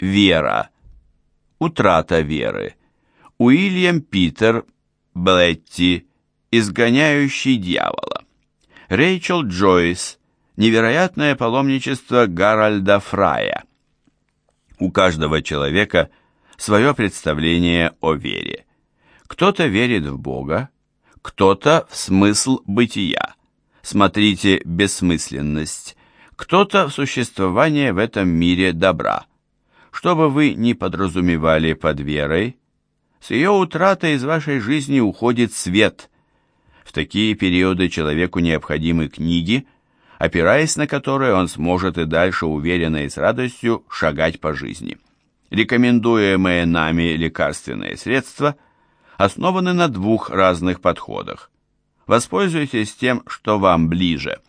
Вера. Утрата веры. Уильям Питер Блетти. Изгоняющий дьявола. Рэйчел Джойс. Невероятное паломничество Гарольда Фрая. У каждого человека свое представление о вере. Кто-то верит в Бога, кто-то в смысл бытия. Смотрите «Бессмысленность». Кто-то в существование в этом мире добра. Что бы вы ни подразумевали под верой, с ее утратой из вашей жизни уходит свет. В такие периоды человеку необходимы книги, опираясь на которые он сможет и дальше уверенно и с радостью шагать по жизни. Рекомендуемые нами лекарственные средства основаны на двух разных подходах. Воспользуйтесь тем, что вам ближе.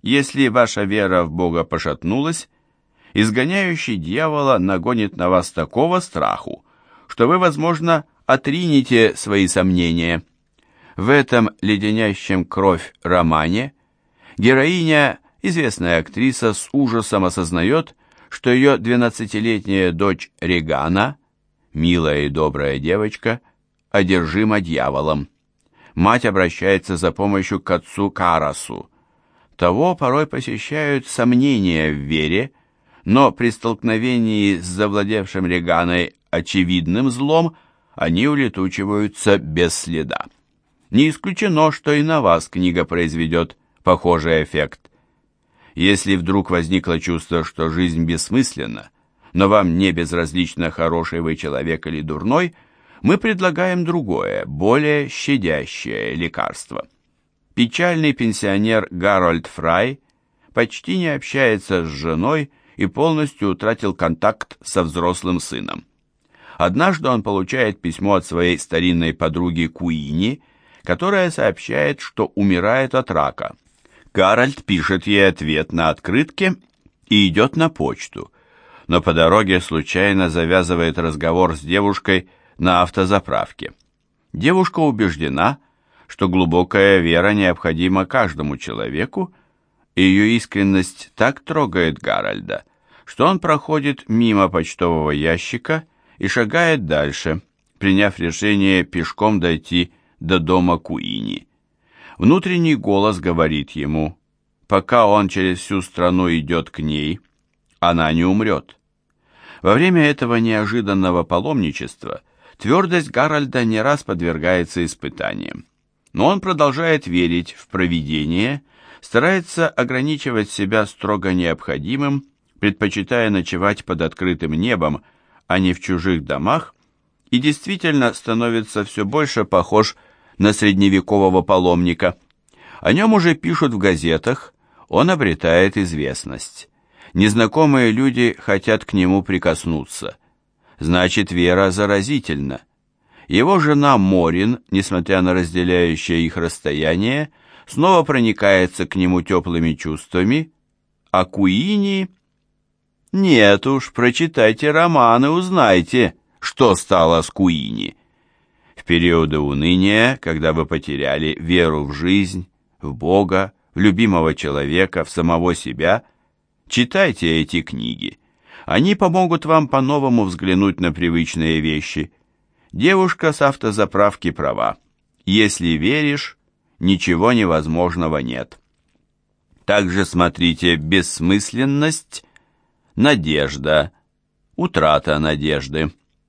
Если ваша вера в Бога пошатнулась, изгоняющий дьявола нагонит на вас такого страху, что вы, возможно, отринете свои сомнения. В этом леденящем кровь романе героиня, известная актриса, с ужасом осознает, что ее двенадцатилетняя дочь Регана, милая и добрая девочка, одержима дьяволом. Мать обращается за помощью к отцу Карасу. Того порой посещают сомнения в вере, но при столкновении с завладевшим Реганой очевидным злом они улетучиваются без следа. Не исключено, что и на вас книга произведет похожий эффект. Если вдруг возникло чувство, что жизнь бессмысленна, но вам не безразлично, хороший вы человек или дурной, мы предлагаем другое, более щадящее лекарство. Печальный пенсионер Гарольд Фрай почти не общается с женой и полностью утратил контакт со взрослым сыном. Однажды он получает письмо от своей старинной подруги Куини, которая сообщает, что умирает от рака. Гарольд пишет ей ответ на открытке и идет на почту, но по дороге случайно завязывает разговор с девушкой на автозаправке. Девушка убеждена, что глубокая вера необходима каждому человеку, ее искренность так трогает Гарольда, что он проходит мимо почтового ящика и шагает дальше, приняв решение пешком дойти до дома Куини. Внутренний голос говорит ему, пока он через всю страну идет к ней, она не умрет. Во время этого неожиданного паломничества твердость Гарольда не раз подвергается испытаниям. Но он продолжает верить в провидение старается ограничивать себя строго необходимым, предпочитая ночевать под открытым небом, а не в чужих домах, и действительно становится все больше похож на средневекового паломника. О нем уже пишут в газетах, он обретает известность. Незнакомые люди хотят к нему прикоснуться. Значит, вера заразительна. Его жена Морин, несмотря на разделяющее их расстояние, снова проникается к нему теплыми чувствами, а Куини... Нет уж, прочитайте романы, узнайте, что стало с Куини. В периоды уныния, когда вы потеряли веру в жизнь, в Бога, в любимого человека, в самого себя, читайте эти книги. Они помогут вам по-новому взглянуть на привычные вещи. Девушка с автозаправки права. Если веришь, ничего невозможного нет. Также смотрите «Бессмысленность», «Надежда», «Утрата надежды».